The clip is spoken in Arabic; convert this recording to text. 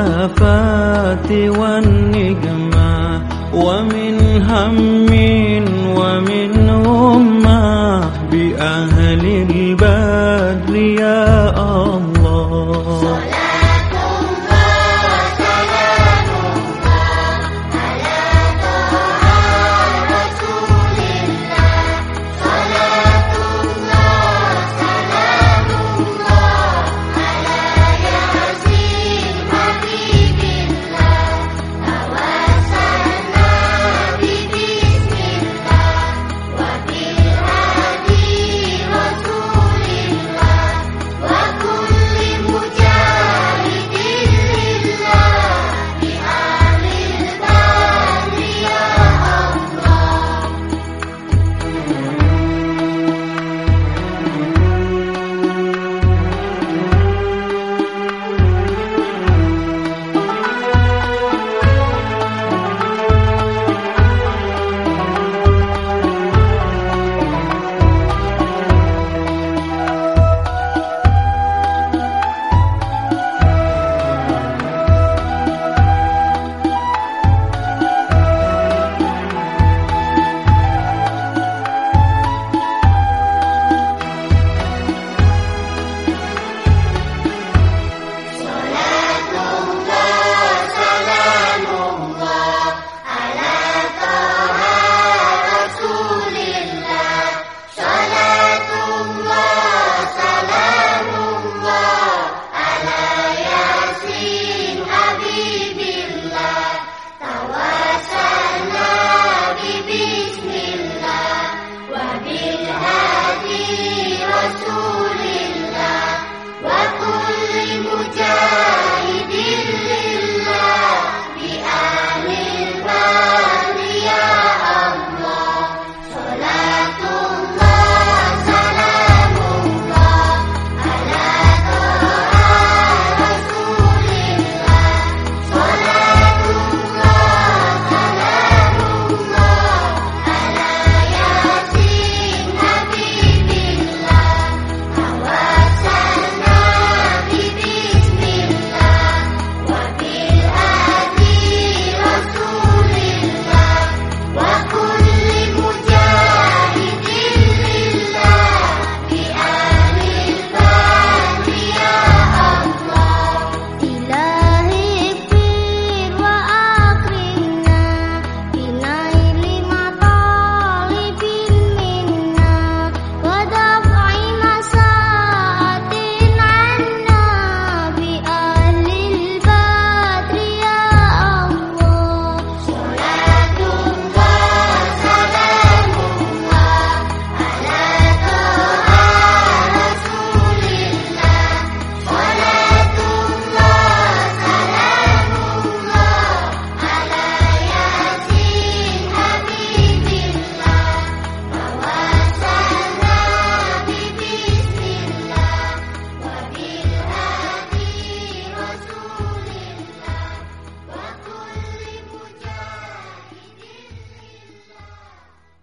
الآفات والنجمة ومن هم ومن غمة بأهل البدر يا الله.